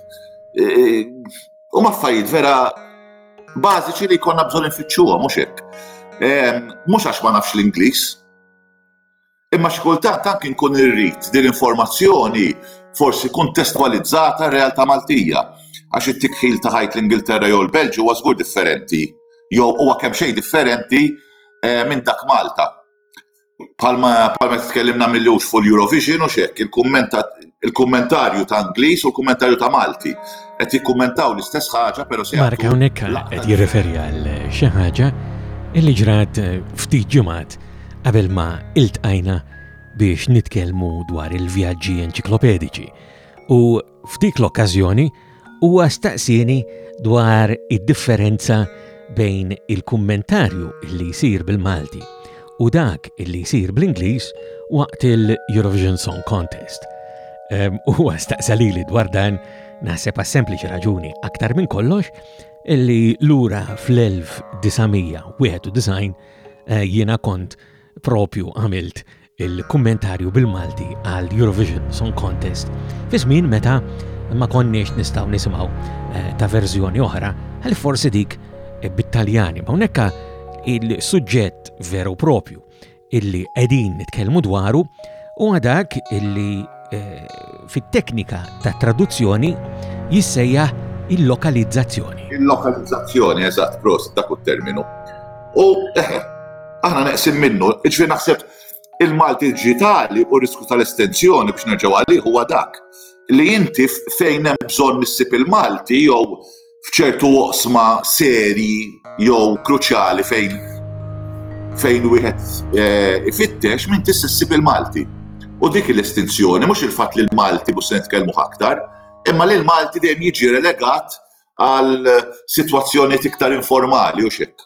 E, e, huma affarijiet vera bażiċi li jkollna bżonn infittxuhom mhux hekk. Ehm, mhux għax ma nafx l-Ingliż, imma xi kultant anke nkun irrid din l-informazzjoni forsi kontestwalizzata r-realtà Maltija. Għax it-tikħil ta' ħajt l-Ingilterra jew l-Belġu huwa żgur differenti, jew huwa kemm xejn differenti eh, minn dak Malta. bħalma bħalma tkellimna mill-lux fuq Eurovision u xek, il-kummentarju ta' Ingliż u l-kummentarju ta' Malti. Qed jikkummentaw l-istess ħaġa, però se Mark hawnhekk qed jirreferi għal xi ħaġa li ġrat eh, ftit ġimgħat qabel ma iltqajna biex nitkellmu dwar il-vjaġġi enċiklopedici u F'dik l-okkażjoni huwa staqsieni dwar id-differenza bejn il-kummentarju li jsir bil-Malti u dak li jsir bl-Ingliż waqt il-Eurovision Song Contest. Ehm, huwa staqsalili dwar dan naħseb għas sempliċi raġuni aktar minn kollox illi lura fl-1991 eh, jiena kont propju għamilt il-kummentarju bil-Malti għal Eurovision Song Contest fi żmien meta ma konniex nistgħu nisimgħu eh, ta' verżjoni oħra għal forsi dik eh, bit-Taljani. Ma hawnhekk il-suġġett veru propju illi qegħdin nitkellmu dwaru u dak illi eh, fit-teknika ta' traduzzjoni jissejja il-lokalizzazzjoni. Il-lokalizzazzjoni, eżatt, prost, dak terminu U Aħna neqsin minnu, ġifieri naħseb il-Malti Diġitali u risku tal-estenzjoni biex nerġgħu għalih huwa dak li inti fejn hemm bżonn issib il-Malti jew f'ċertu oqsma serji jew kruċjali fejn fejn wieħed eh, ifittex minn tista' ssib il-Malti. U dik l-estinzjoni mhux il-fatt li l-Malti mhux se nitkellmu aktar, imma li l-Malti dejjem jiġi relegat għal sitwazzjonijiet iktar informali u xekk.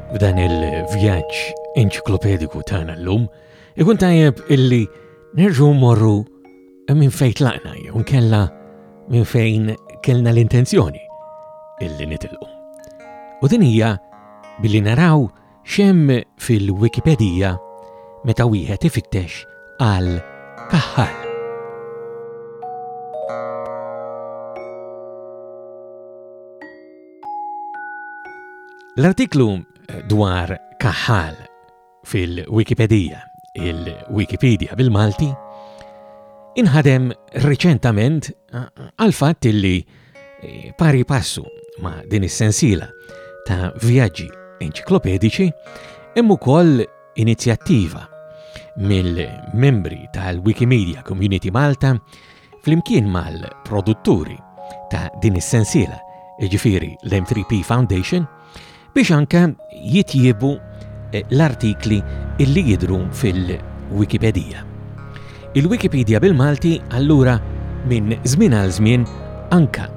F'dan il-vjaġġ enċiklopediku tagħna llum, ikun tajjeb illi nerġgħu morru minn fejn tlaqna jew nkella minn fejn kellna l-intenzjoni illi nitilqu. U din hija billi naraw xem fil-Wikipedija meta wieħed ifittex għal kaħħal. L-artiklu dwar kaħħal fil-Wikipedija, il-Wikipedia bil-Malti, inħadem reċentament għal fatt illi eh, pari passu ma' din is-sensiela ta' vjaġġi enċiklopediċi hemm ukoll inizjattiva mill-membri tal-Wikimedia Community Malta Flimkien mal-produtturi ta' din is-sensiela, jiġifieri l-M3P Foundation, biex anke jitjiebu eh, l-artikli illi jidru fil-Wikipedija. Il-Wikipedia bil-Malti allura minn żmien għal żmien anka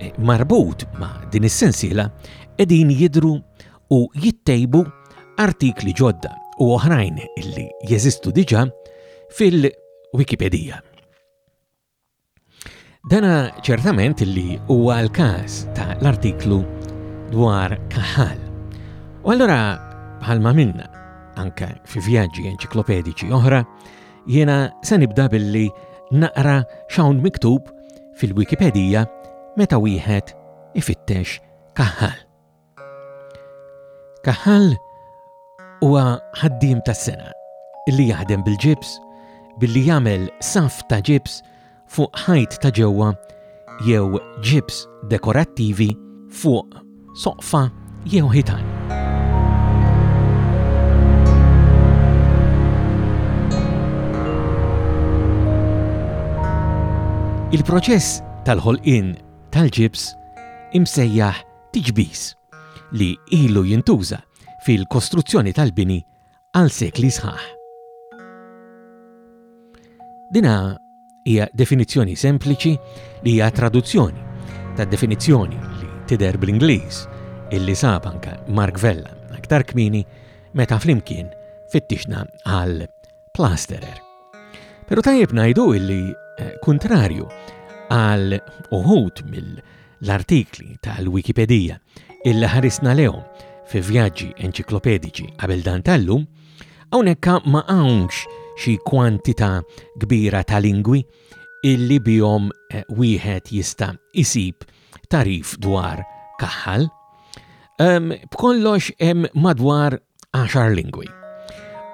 eh, marbut ma' din is-sensiela qegħdin jidru u jittejbu artikli ġodda u oħrajn illi jeżistu diġà fil-Wikipedija. Dana ċertament li huwa l-każ ta' l-artiklu dwar kaħal. U allura bħalma minna anka fi vjaġġi enċiklopedici oħra, jiena se nibda billi naqra xawn miktub fil-Wikipedija meta wieħed ifittex kaħal. Kaħħal huwa ħaddiem tas-sena li jaħdem bil-ġibs billi jagħmel saff ta' ġibs fuq ħajt ta' ġewwa jew ġibs dekorattivi fuq soqfa jew ħitan. Il-proċess tal-ħolqien tal-ġibs imsejjaħ Tiġbiż li ilu jintuża fil-kostruzzjoni tal-bini għal sekli sħaħ. Dina hija definizzjoni sempliċi li hija traduzzjoni ta' definizzjoni li tidher bl-Ingliż illi sab anka Mark Vella aktar kmini meta flimkien fittixna għal plasterer. Pero tajjeb najdu illi eh, kontrarju għal uħut mill-artikli tal-Wikipedija illi ħarisna lehom fi vjaġġi enċiklopedici qabel dan tal-lum, hawnhekk ma hawnx xi kwantità kbira ta' lingwi illi bihom eh, wieħed jista' isib tarif dwar kaħħal. B'kollox hemm madwar għaxar lingwi.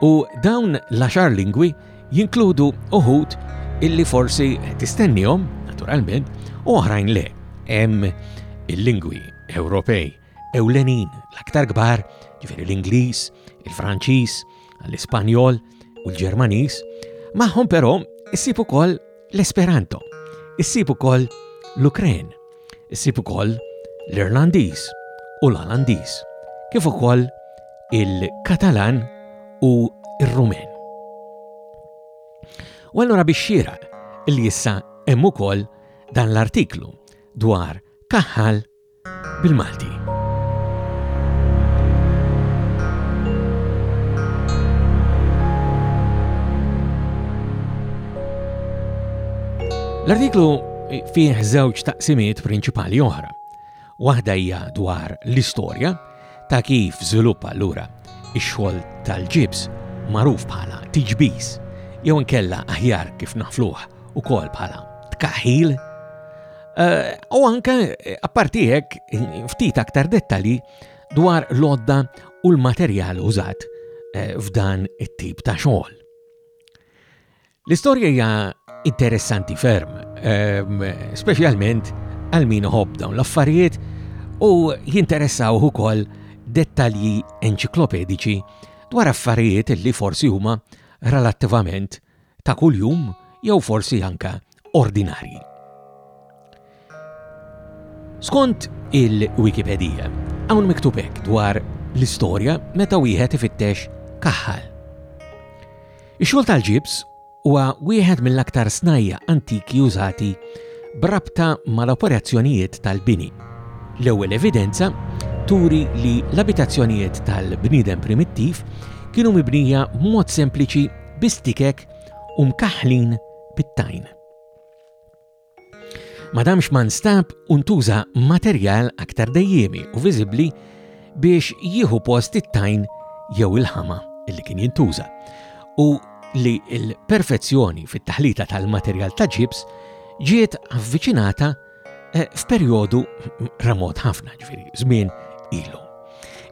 U dawn l-għaxar lingwi jinkludu uħud illi forsi tistennihom, naturalment, u oħrajn le. Hemm il-lingwi Ewropej ewlenin l-aktar kbar, ġifieri l-Ingliż, il-Franċiż, l-Ispanjol u l-Ġermaniż, magħhom però issib ukoll l-Esperanto, issib ukoll l-Ukren, Issib ukoll l-Irlandiż u l-Olandiż, kif ukoll il-Katalan u r-Rumen. U allura biex xira li issa hemm ukoll dan l-artiklu dwar kaħħal bil-Malti. L-artiklu Fih żewġ taqsimiet prinċipali oħra. Waħda hija dwar l-istorja ta' kif żvilupp allura ix-xogħol tal-ġibs magħruf bħala tiġbis jew inkella aħjar kif nafluh ukoll bħala tkaħħil. Eh, u anke eh, apparti hekk ftit aktar dettali dwar l-odda u l-materjal użat eh, f'dan it-tip ta' xogħol. L-istorja hija interessanti ferm, ehm, speċjalment għal min iħobb dawn l-affarijiet u jinteressaw ukoll dettalji enċiklopediċi dwar affarijiet li forsi huma relattivament ta' kuljum jew forsi anka ordinarji. Skont il-Wikipedija, hawn miktub hekk dwar l-istorja meta wieħed ifittex kaħħal. Ix-xogħol tal-ġibs huwa wieħed mill-aktar snajja' antiki użati b'rabta mal-operazzjonijiet tal-bini. L-ewwel evidenza turi li l-abitazzjonijiet tal-bniedem primittiv kienu mibnija b'mod sempliċi bi stikek u mkaħħlin bit-tajn. Madamx ma nstab u ntuża materjal aktar dejjemi u viżibbli biex jieħu post it-tajn jew il-ħama li kien jintuża u li l-perfezzjoni fit-taħlita tal-materjal ta' ġibs ġiet avviċinata eh, f'perjodu ramot ħafna, ġifieri żmien ilu.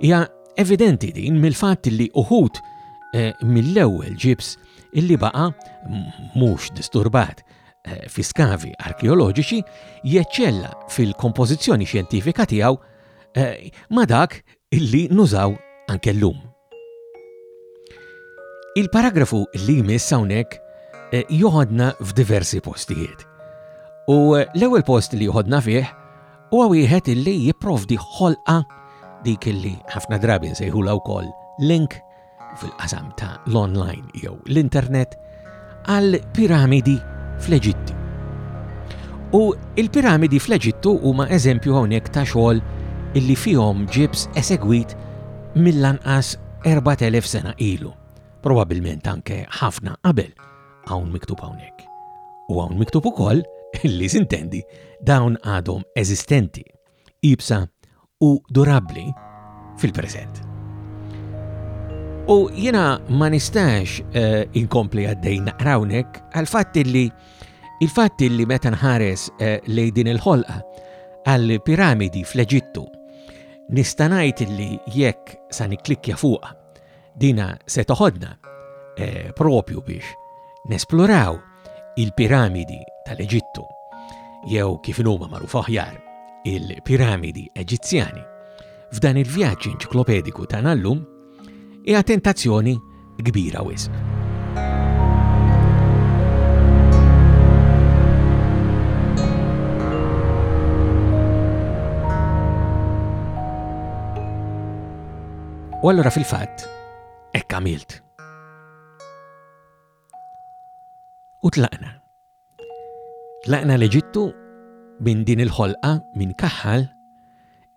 Hija evidenti din mill-fatt li uħud eh, mill-ewwel ġibs illi baqa mhux disturbat eh, fi skavi arkeoloġiċi jeċċella fil-kompożizzjoni xjentifika tiegħu eh, ma dak illi nużaw anke llum. Il-paragrafu li jmiss hawnhekk eh, joħodna f'diversi postijiet. U l-ewwel post li joħodna fih huwa wieħed illi jipprovdi ħolqa dik illi ħafna drabi nsejħula wkoll link fil-qasam ta' l-online jew l-internet għal piramidi fl-Eġittu. U il-piramidi fl-Eġittu huma eżempju hawnhekk ta' xogħol illi fihom ġibs esegwit mill-anqas 4000 sena ilu, probabilment anke ħafna qabel hawn miktub hawnhekk. U hawn miktub ukoll li sintendi dawn għadhom eżistenti. iebsa u durabbli fil-preżent. U jiena ma nistax uh, inkompli għaddej naqrawnek għal-fatt li il-fatt li meta nħares uh, eh, lej din il-ħolqa għall-piramidi fl-Eġittu nista' ngħid li jekk sa nikklikja fuq dina se toħodna eh, propju biex nesploraw il-Piramidi tal-Eġittu, jew kif inhuma magħruf aħjar, il-Piramidi Eġizzjani, f'dan il-vjaġġ enċiklopediku tagħna llum, hija tentazzjoni kbira wisq. U allura fil-fatt, ekk għamilt. U tlaqna. Tlaqna l-Eġittu minn din il-ħolqa minn kaħħal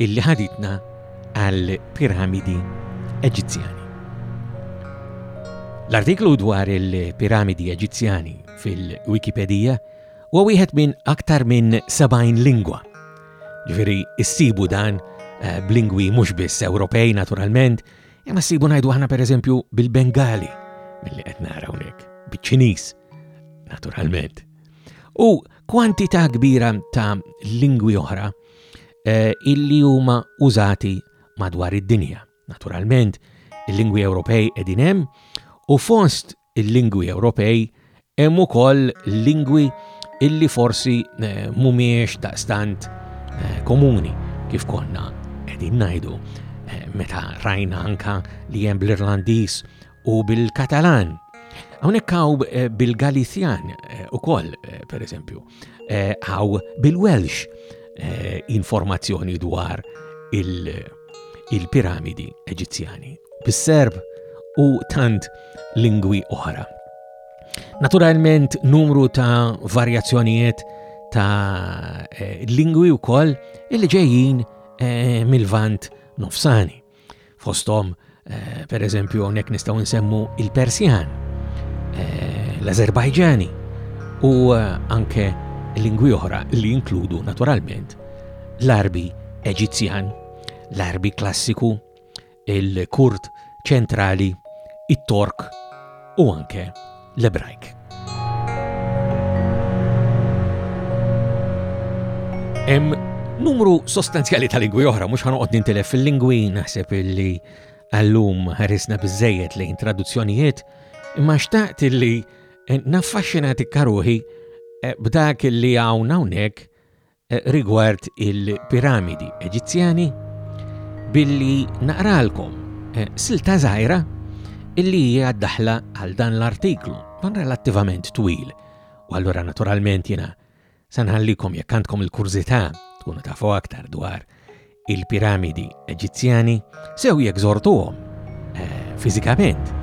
illi ħaditna għal piramidi Eġizzjani. L-artiklu dwar il-piramidi Eġizzjani fil-Wikipedija huwa wieħed minn aktar minn 70 lingwa. Ġifieri issibu dan eh, b'lingwi mhux biss Ewropej naturalment, Imma ssibu ngħidu aħna pereżempju bil-Bengali, milli qed nara hawnhekk, biċ-Ċiniż, naturalment. U kwantità kbira ta' lingwi oħra eh, illi huma użati madwar id-dinja. Naturalment, il-lingwi Ewropej qegħdin hemm u fost il-lingwi Ewropej hemm ukoll lingwi illi forsi eh, mhumiex daqstant eh, komuni kif konna qegħdin ngħidu eh, meta rajna anka li hemm bl-Irlandiż u bil-Katalan. Hawnhekk hawn bil-Galizjan ukoll pereżempju, hawn bil-Welsh informazzjoni dwar il- il-piramidi Eġizzjani, bis-Serb u tant lingwi oħra. Naturalment numru ta' varjazzjonijiet ta' eh, lingwi wkoll illi ġejjin eh, mill-vant nofsani. Fostom Eh, per eżempju, hawnhekk nistgħu nsemmu il-Persjan, eh, l-Azerbajġani u eh, anke lingwi oħra li jinkludu naturalment l-Arbi Eġizzjan, l-Arbi Klassiku, il-Kurd ċentrali, it-Tork u anke l-Ebrajk. Hemm numru sostanzjali ta' lingwi oħra, mhux ħanoqgħod nintilef fil-lingwi naħseb illi għallum ħarisna biżejjed lejn traduzzjonijiet, imma xtaqt illi naffaxxinati karuħi eh, b'dak illi hawn hawnhekk eh, rigward il-piramidi Eġizzjani billi naqralkom eh, silta żgħira illi hija daħla għal dan l-artiklu, dan relattivament twil. U allura naturalment jiena sanħallikom jekk għandkom il-kurżità tkunu tafu aktar dwar il-piramidi Eġizzjani sew jekk żortuhom eh, fiżikament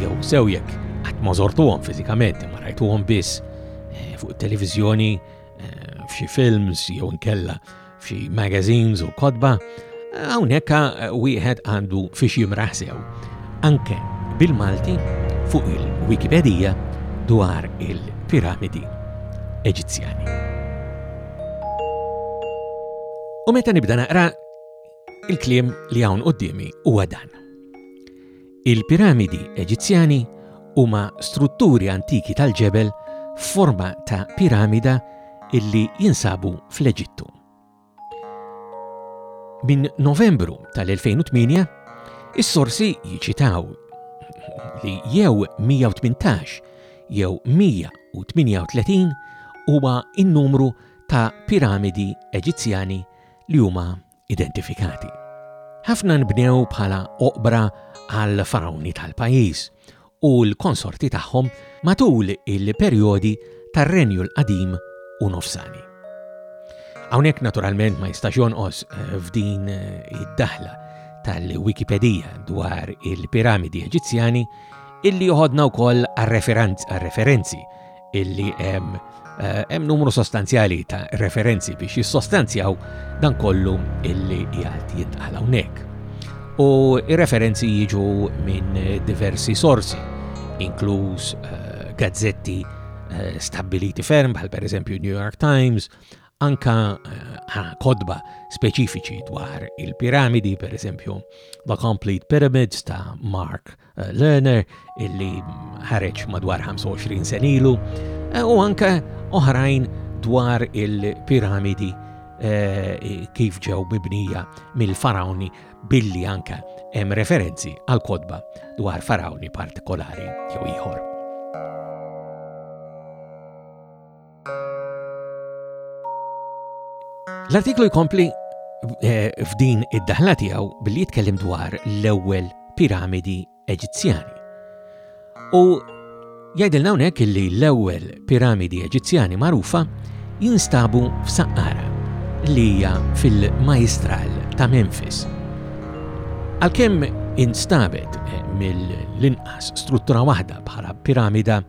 jew sew jekk qatt ma żortuhom fiżikament imma rajtuhom biss eh, fuq it-televiżjoni eh, f'xi films jew nkella f'xi magazines u kodba, hawnhekk wieħed għandu fiex jimraħ sew. Anke bil-Malti fuq il-Wikipedija dwar il-piramidi Eġizzjani. U meta nibda naqra, il-kliem li hawn qudiemi huwa dan. Il-piramidi Eġizzjani huma strutturi antiki tal-ġebel f'forma ta' piramida illi jinsabu fl-Eġittu. Minn Novembru tal-2008, is-sorsi jiċitaw li jew 118 jew 138 huwa in-numru ta' piramidi Eġizzjani li huma identifikati. Ħafna nbnew bħala oqbra għal farawni tal-pajjiż u l-konsorti tagħhom matul il-perjodi tar-Renju l-Qadim u Nofsani. Hawnhekk naturalment ma jistax jonqos eh, f'din eh, id-daħla tal-Wikipedija dwar il-piramidi Eġizzjani illi joħodna wkoll għal-referenzi illi hemm hemm numru sostanzjali ta' referenzi biex jissostanzjaw dan kollu illi jgħad jintqal hawnhekk. U referenzi jiġu minn diversi sorsi, inkluż gazzetti stabiliti ferm bħal pereżempju New York Times, anka eh, kodba speċifiċi dwar il-piramidi, per eżempju The Complete Pyramids ta' Mark Lerner illi ħareġ madwar 25 sen ilu eh, u anke oħrajn dwar il-piramidi eh, kif ġew mibnija mill-farawni billi anke hemm referenzi għal kodba dwar farawni partikolari jew ieħor. L-artiklu jkompli eh, f'din id-daħla tiegħu billi jitkellem dwar l-ewwel piramidi Eġizzjani. U jgħidilna hawnhekk li l-ewwel piramidi Eġizzjani magħrufa jinstabu f'Saqqara li hija fil-Majstral ta' Memphis. Għalkemm instabet eh, mill-inqas struttura waħda bħala piramida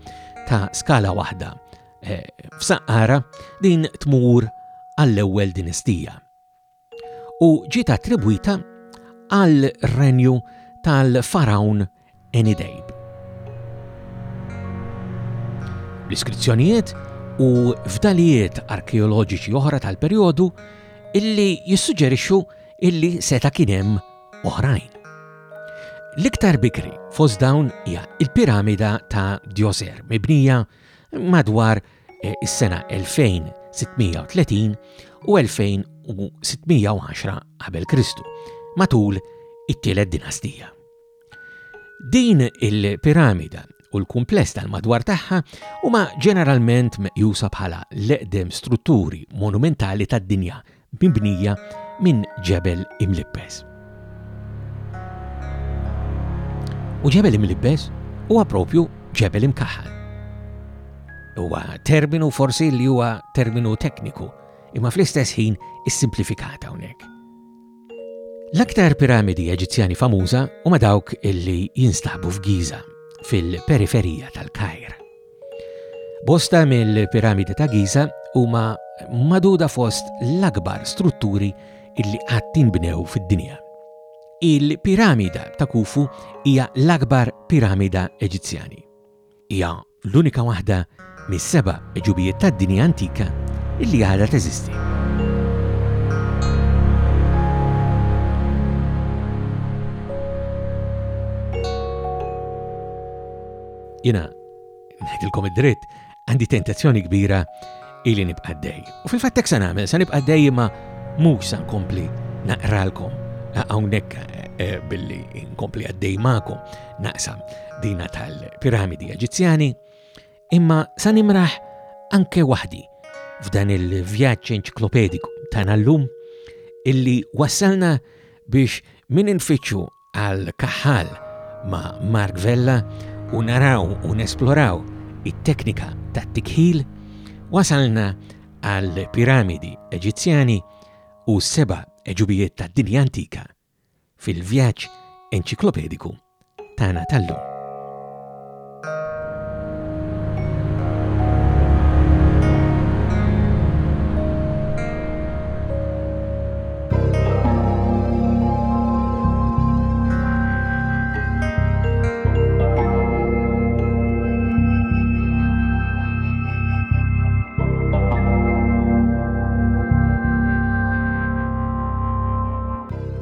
ta' skala waħda eh, f'Saqqara din tmur għall-ewwel dinistija. U ġiet attribwita għal renju tal-farawn Enidejb. L-iskrizzjonijiet u fdalijiet arkeoloġiċi oħra tal-perjodu illi jissuġġerixxu illi seta' kien hemm oħrajn. L-iktar bikri fost dawn hija il-piramida ta' Djoser mibnija madwar eh, is-sena 2630 u 2610 qabel Kristu, matul it-tielet dinastija. Din il-piramida u l-kumpless tal-madwar tagħha huma ġeneralment meqjusa bħala l-eqdem strutturi monumentali tad-dinja mibnija minn ġebel imlibbes. U ġebel imlibbes huwa propju ġebel imkaħħal. Huwa terminu forsi li huwa terminu tekniku, imma fl-istess ħin issimplifikata hawnhekk. L-aktar piramidi Eġizzjani famuża huma dawk illi jinstabu f'Giza, fil-periferija tal-Kajr. Bosta mill-piramidi ta' Giza huma maduda fost l-akbar strutturi illi qatt inbnew fid-dinja. Il-piramida ta' Kufu hija l-akbar piramida Eġizzjani. Hija l-unika waħda mis-seba' ġubijiet tad-dinja antika illi għadha teżisti. Jina ngħidilkom id-dritt, għandi tentazzjoni kbira ili nibqa' dej. U fil-fatt hekk se nagħmel, se nibqa' dej imma Musa nkompli naqralkom hawnhekk eh, billi nkompli għaddej magħkom naqsam dina tal-piramidi Eġizzjani, imma sa nimraħ anke waħdi f'dan il-vjaġġ enċiklopediku tagħna llum illi wassalna biex min infittxu għal Kaħħal ma' Mark Vella u naraw u nesploraw it-teknika tat-tikħil, wasalna għall-piramidi Eġizzjani u s-seba' għeġubijiet tad-dinja antika fil-vjaġġ enċiklopediku tagħna tal-lum.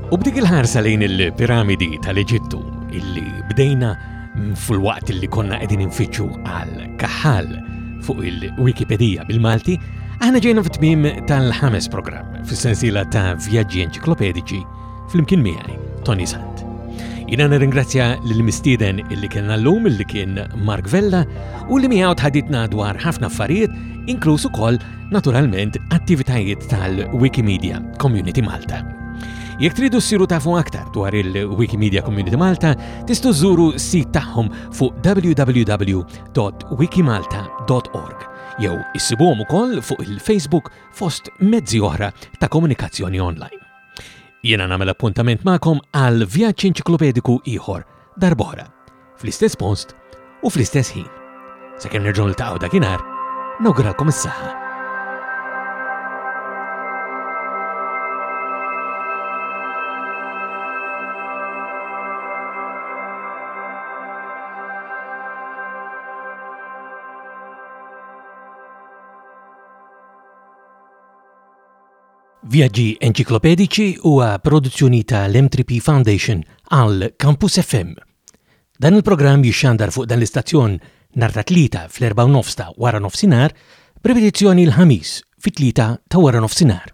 U b'dik il-ħarsa lejn il-piramidi tal-Eġittu illi bdejna Fil-waqt li konna qegħdin infittxu għal kaħal fuq il-Wikipedija bil-Malti, aħna ġejna fit-tmiem tal-ħames programm fis-sensiela ta' vjaġġi enċiklopedici fl-imkien miegħi Tony Sant. Jina nirringrazzja l-mistieden illi kellna l-lum illi kien Mark Vella u li miegħu tħaditna dwar ħafna affarijiet, inkluż ukoll naturalment attivitajiet tal-Wikimedia Community Malta. Jekk tridu ssiru tafu aktar dwar il-Wikimedia Community Malta, Tistgħu żżuru s-sit tagħhom fuq www.wikimalta.org jew issibuhom ukoll fuq il-Facebook fost mezzi oħra ta' komunikazzjoni online. Jiena nagħmel appuntament magħkom għal vjaġġ enċiklopediku ieħor darb'oħra fl-istess post u fl-istess ħin. Sakemm nerġgħu niltaqgħu dakinhar, nawguralkom is-saħħa. Vjaġġi enċiklopedici huwa produzzjoni tal-M3P Foundation għal Campus FM. Dan il-programm jixxandar fuq dan l-istazzjon nhar ta' Tlieta fl-erbgħa u nofs ta' waranofsinhar b'ripetizzjoni l-Ħamis fit-Tlieta ta' waranofsinhar.